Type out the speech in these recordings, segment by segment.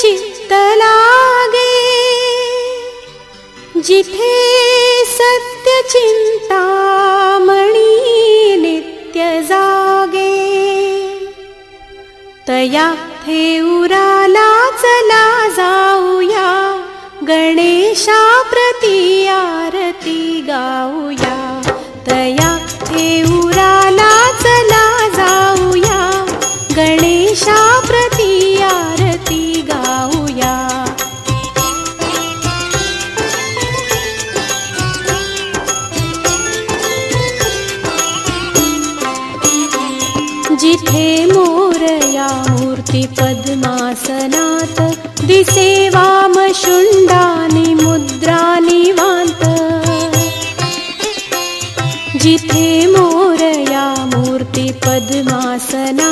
चिन्तगे जिथे सत्य चिन्ता मणि नत्य जागे तया थे उरा जिथे मोरया मूर्ति पद्मासनात् दिसे वामशुण्डानि मुद्रानि वान्त जिथे मोरया मूर्ति पद्मासनात्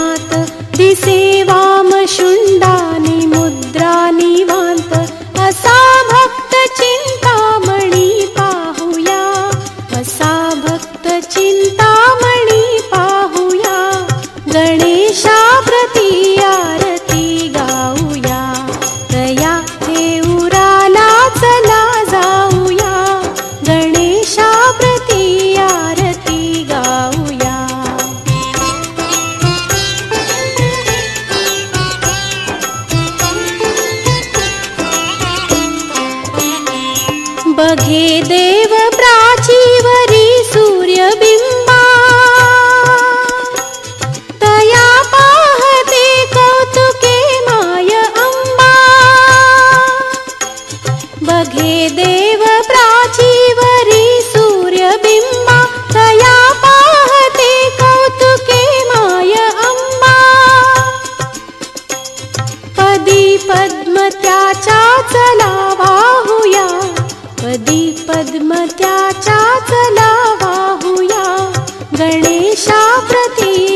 बघे देव प्राचीवरी सूर्यबिम्बा तया पाहते कौतुके माय अम्बा। बघे देव प्राचीवरी सूर्यबिम्बा तया पाहते कौतुके माय अम्बा। पदी पद्मत्याचा चला वाहुया पदी पद्मत्या च कला बाहूया गणेशा प्रति